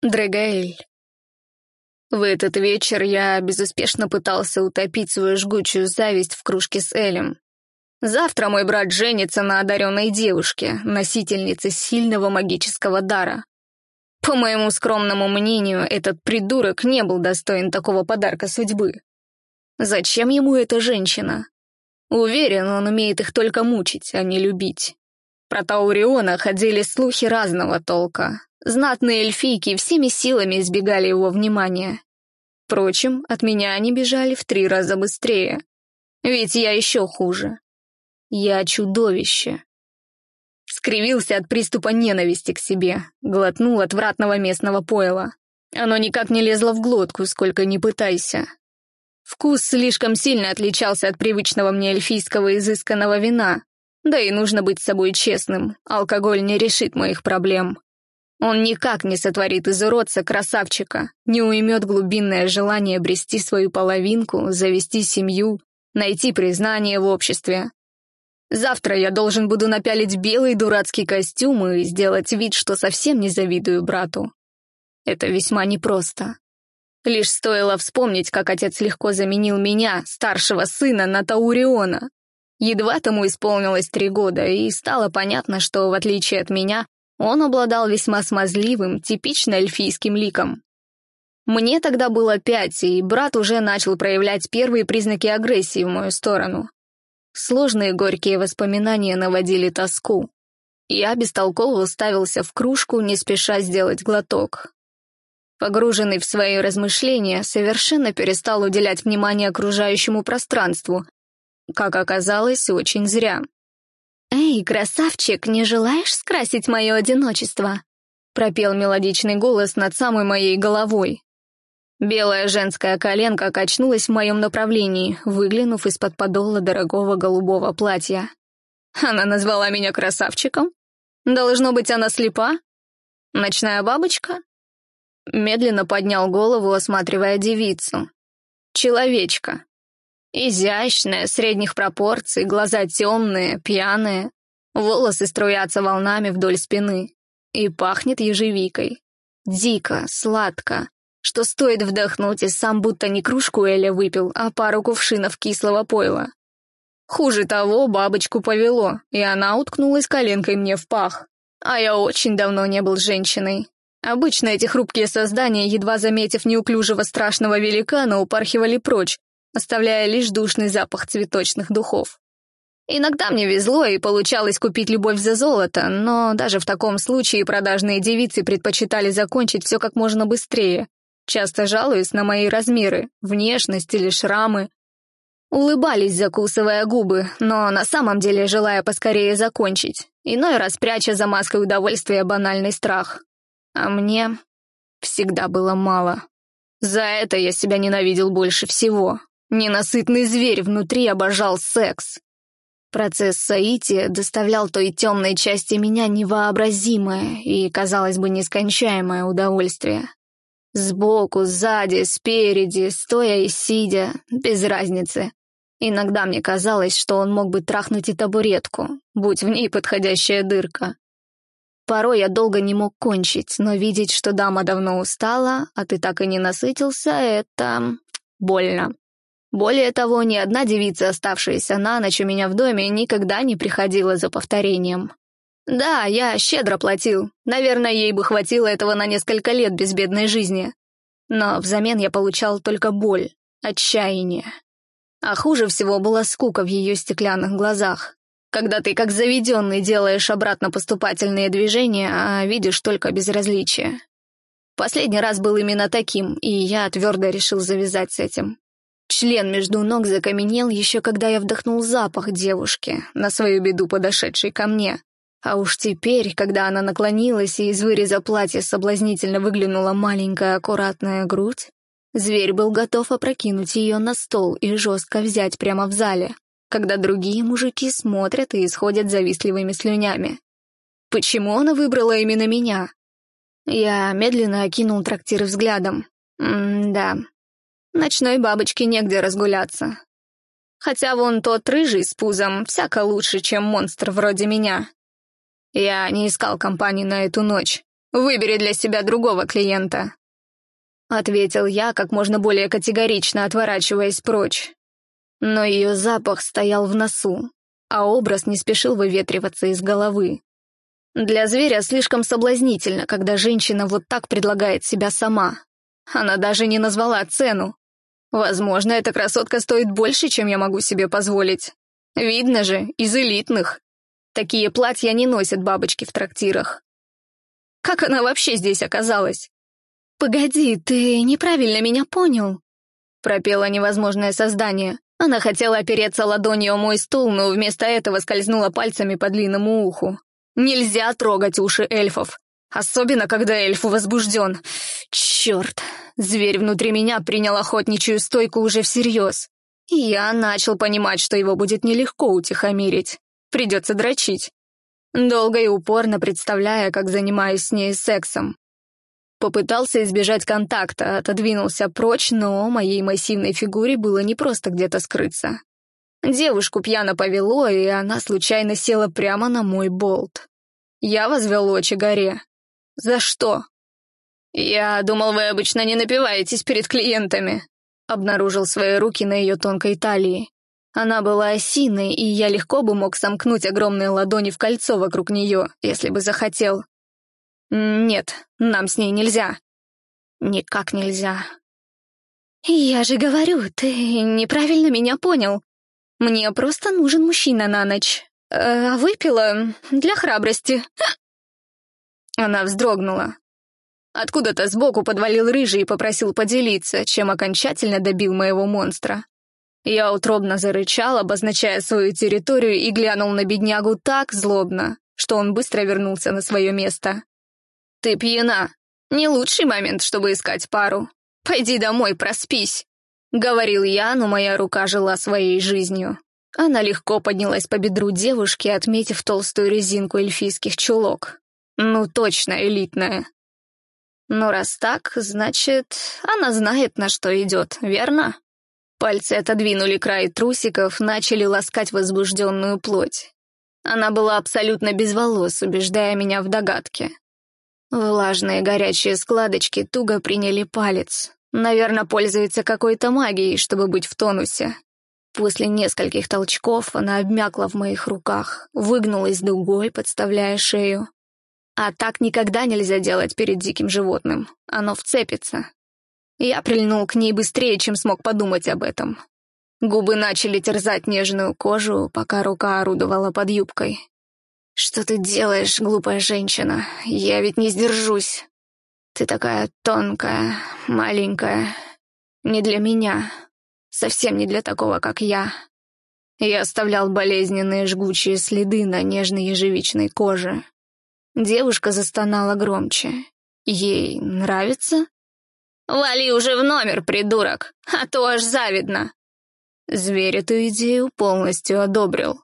Дрегаэль. В этот вечер я безуспешно пытался утопить свою жгучую зависть в кружке с Элем. Завтра мой брат женится на одаренной девушке, носительнице сильного магического дара. По моему скромному мнению, этот придурок не был достоин такого подарка судьбы. Зачем ему эта женщина? Уверен, он умеет их только мучить, а не любить. Про Тауриона ходили слухи разного толка, Знатные эльфийки всеми силами избегали его внимания. Впрочем, от меня они бежали в три раза быстрее. Ведь я еще хуже. Я чудовище. Скривился от приступа ненависти к себе, глотнул отвратного местного пойла. Оно никак не лезло в глотку, сколько ни пытайся. Вкус слишком сильно отличался от привычного мне эльфийского изысканного вина, да и нужно быть с собой честным, алкоголь не решит моих проблем. Он никак не сотворит из уродца красавчика, не уймет глубинное желание обрести свою половинку, завести семью, найти признание в обществе. Завтра я должен буду напялить белый дурацкий костюм и сделать вид, что совсем не завидую брату. Это весьма непросто. Лишь стоило вспомнить, как отец легко заменил меня, старшего сына, на Тауриона. Едва тому исполнилось три года, и стало понятно, что, в отличие от меня, он обладал весьма смазливым, типично эльфийским ликом. Мне тогда было пять, и брат уже начал проявлять первые признаки агрессии в мою сторону. Сложные горькие воспоминания наводили тоску. Я бестолково уставился в кружку, не спеша сделать глоток. Погруженный в свои размышления, совершенно перестал уделять внимание окружающему пространству. Как оказалось, очень зря. «Эй, красавчик, не желаешь скрасить мое одиночество?» пропел мелодичный голос над самой моей головой. Белая женская коленка качнулась в моем направлении, выглянув из-под подола дорогого голубого платья. Она назвала меня красавчиком? Должно быть, она слепа? Ночная бабочка? Медленно поднял голову, осматривая девицу. Человечка. Изящная, средних пропорций, глаза темные, пьяные, волосы струятся волнами вдоль спины. И пахнет ежевикой. Дико, сладко, что стоит вдохнуть, и сам будто не кружку Эля выпил, а пару кувшинов кислого пойла. Хуже того, бабочку повело, и она уткнулась коленкой мне в пах. А я очень давно не был женщиной. Обычно эти хрупкие создания, едва заметив неуклюжего страшного великана, упархивали прочь, оставляя лишь душный запах цветочных духов. Иногда мне везло и получалось купить любовь за золото, но даже в таком случае продажные девицы предпочитали закончить все как можно быстрее, часто жалуясь на мои размеры, внешность или шрамы. Улыбались, закусывая губы, но на самом деле желая поскорее закончить, иной раз пряча за маской удовольствия банальный страх. А мне всегда было мало. За это я себя ненавидел больше всего. Ненасытный зверь внутри обожал секс. Процесс соития доставлял той темной части меня невообразимое и, казалось бы, нескончаемое удовольствие. Сбоку, сзади, спереди, стоя и сидя, без разницы. Иногда мне казалось, что он мог бы трахнуть и табуретку, будь в ней подходящая дырка. Порой я долго не мог кончить, но видеть, что дама давно устала, а ты так и не насытился, это больно. Более того, ни одна девица, оставшаяся на ночь у меня в доме, никогда не приходила за повторением. Да, я щедро платил. Наверное, ей бы хватило этого на несколько лет безбедной жизни. Но взамен я получал только боль, отчаяние. А хуже всего была скука в ее стеклянных глазах. Когда ты как заведенный делаешь обратно поступательные движения, а видишь только безразличие. Последний раз был именно таким, и я твердо решил завязать с этим. Член между ног закаменел еще когда я вдохнул запах девушки, на свою беду подошедшей ко мне. А уж теперь, когда она наклонилась и из выреза платья соблазнительно выглянула маленькая аккуратная грудь, зверь был готов опрокинуть ее на стол и жестко взять прямо в зале, когда другие мужики смотрят и исходят завистливыми слюнями. Почему она выбрала именно меня? Я медленно окинул трактир взглядом. М-да, Ночной бабочке негде разгуляться. Хотя вон тот рыжий с пузом всяко лучше, чем монстр вроде меня. Я не искал компании на эту ночь. Выбери для себя другого клиента», — ответил я, как можно более категорично отворачиваясь прочь. Но ее запах стоял в носу, а образ не спешил выветриваться из головы. Для зверя слишком соблазнительно, когда женщина вот так предлагает себя сама. Она даже не назвала цену. Возможно, эта красотка стоит больше, чем я могу себе позволить. Видно же, из элитных. Такие платья не носят бабочки в трактирах. Как она вообще здесь оказалась? «Погоди, ты неправильно меня понял», — пропело невозможное создание. Она хотела опереться ладонью о мой стул, но вместо этого скользнула пальцами по длинному уху. Нельзя трогать уши эльфов, особенно когда эльф возбужден. Черт, зверь внутри меня принял охотничью стойку уже всерьез. И я начал понимать, что его будет нелегко утихомирить. Придется дрочить. Долго и упорно представляя, как занимаюсь с ней сексом. Попытался избежать контакта, отодвинулся прочь, но моей массивной фигуре было непросто где-то скрыться. Девушку пьяно повело, и она случайно села прямо на мой болт. Я возвел очи горе. «За что?» «Я думал, вы обычно не напиваетесь перед клиентами», обнаружил свои руки на ее тонкой талии. Она была осиной, и я легко бы мог сомкнуть огромные ладони в кольцо вокруг нее, если бы захотел. «Нет, нам с ней нельзя». «Никак нельзя». «Я же говорю, ты неправильно меня понял. Мне просто нужен мужчина на ночь. А выпила для храбрости». Она вздрогнула. Откуда-то сбоку подвалил рыжий и попросил поделиться, чем окончательно добил моего монстра. Я утробно зарычал, обозначая свою территорию, и глянул на беднягу так злобно, что он быстро вернулся на свое место. «Ты пьяна. Не лучший момент, чтобы искать пару. Пойди домой, проспись», — говорил я, но моя рука жила своей жизнью. Она легко поднялась по бедру девушки, отметив толстую резинку эльфийских чулок. Ну, точно элитная. Но раз так, значит, она знает, на что идет, верно? Пальцы отодвинули край трусиков, начали ласкать возбужденную плоть. Она была абсолютно без волос, убеждая меня в догадке. Влажные горячие складочки туго приняли палец. Наверное, пользуется какой-то магией, чтобы быть в тонусе. После нескольких толчков она обмякла в моих руках, выгнулась дугой, подставляя шею. А так никогда нельзя делать перед диким животным. Оно вцепится. Я прильнул к ней быстрее, чем смог подумать об этом. Губы начали терзать нежную кожу, пока рука орудовала под юбкой. «Что ты делаешь, глупая женщина? Я ведь не сдержусь. Ты такая тонкая, маленькая. Не для меня. Совсем не для такого, как я». Я оставлял болезненные жгучие следы на нежной ежевичной коже. Девушка застонала громче. Ей нравится? «Вали уже в номер, придурок, а то аж завидно!» Зверь эту идею полностью одобрил.